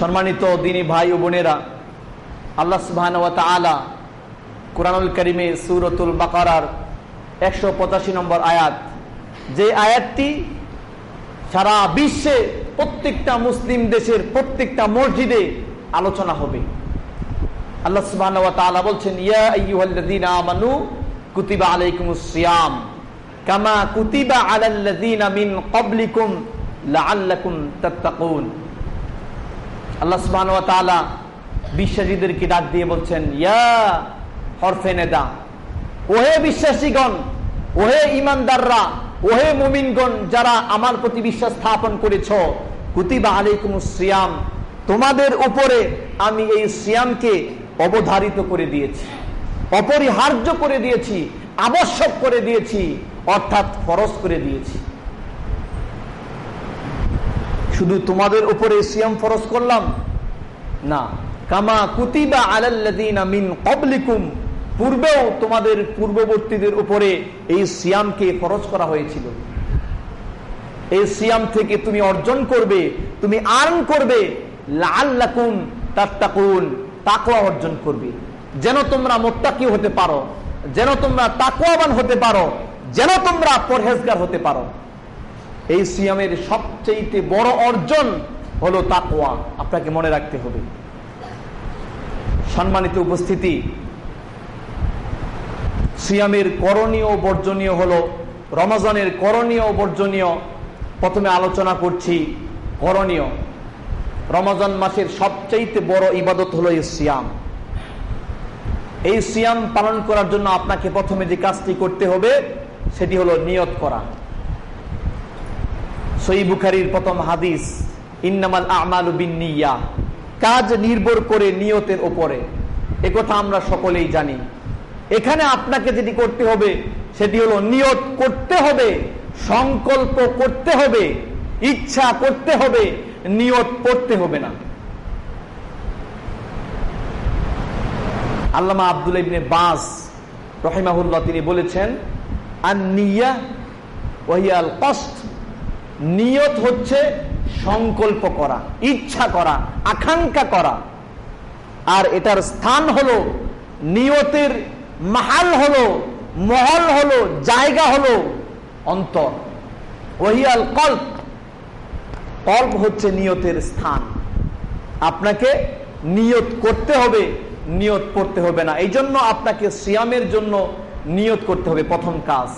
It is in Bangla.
সম্মানিত দিনী ভাই ও বোনেরা, আল্লাহ সুবাহান আলা কোরআনুল করিমে সুরতুল বাকারার একশো পঁচাশি নম্বর আয়াত, যে আয়াতটি সারা বিশ্বে প্রত্যেকটা মুসলিম দেশের প্রত্যেকটা মসজিদে আলোচনা হবে। আল্লাহ সুবহান তাআলা বলছেন, ইয়া কুতিবা আলাইকুমুস সিয়াম কামা কুতিবা আলাল্লাযীনা মিন ক্বাবলিকুম লাআল্লাকুম তাত্তাকুন। আল্লাহ তাআলা বিশ্বাসীদেরকে ডাক দিয়ে বলছেন, ইয়া হরফে নেদা, ওহে বিশ্বাসীগণ, ওহে ইমানদাররা ওহে মুমিনগণ, যারা আমার প্রতি বিশ্বাস স্থাপন করেছ, কুতিবা আলাইকুমুস সিয়াম, তোমাদের উপরে আমি এই সিয়ামকে অবধারিত করে দিয়েছি, অপরিহার্য করে দিয়েছি, আবশ্যক করে দিয়েছি, অর্থাৎ ফরজ করে দিয়েছি। শুধু তোমাদের উপরে সিয়াম ফরজ করলাম? না। কামা কুতিবা ক্বাবলিকুম। পূর্বেও তোমাদের পূর্ববর্তীদের উপরে এই সিয়ামকে ফরজ করা হয়েছিল। এই সিয়াম থেকে তুমি অর্জন করবে, তুমি আর্ন করবে। লাল্লাকুম তাত্তাকুন, তাকওয়া অর্জন করবে। যেন তোমরা মোত্তাকি হতে পারো, যেন তোমরা তাকওয়াবান হতে পারো, যেন তোমরা পরহেজগার হতে পারো। এই সিয়ামের সবচেয়ে বড় অর্জন হলো তাকওয়া। আপনাকে মনে রাখতে হবে। সম্মানিত উপস্থিতি, সিয়ামের করণীয় বর্জনীয় হলো, রমজানের করণীয় বর্জনীয়। প্রথমে আলোচনা করছি করণীয়। রমজান মাসের সবচাইতে বড় ইবাদত হলো এই সিয়াম। এই সিয়াম পালন করার জন্য আপনাকে প্রথমে যে কাজটি করতে হবে, সেটি হলো নিয়ত করা। সই প্রথম হাদিস, ইন্নামাল আমাল বিন নিয়া কাজ নির্ভর করে নিয়তের ওপরে একথা আমরা সকলেই জানি। এখানে আপনাকে যেটি করতে হবে, সেটি হলো নিয়ত করতে হবে, সংকল্প করতে হবে, ইচ্ছা করতে হবে, নিয়ত পড়তে হবে না। আল্লামা আব্দুল ইবনে বাস রহিমাহুল্লাহ তিনি বলেছেন আর নিয়া ওহিয়াল কষ্ট নিয়ত হচ্ছে সংকল্প করা, ইচ্ছা করা, আকাঙ্ক্ষা করা। আর এটার স্থান হলো, নিয়তের মাহাল হলো, মহল হলো, জায়গা হলো অন্তর। ওহিয়াল কল্প। কল্প হচ্ছে নিয়তের স্থান। আপনাকে নিয়ত করতে হবে, নিয়ত করতে হবে না। এই জন্য আপনাকে সিয়ামের জন্য নিয়ত করতে হবে প্রথম কাজ।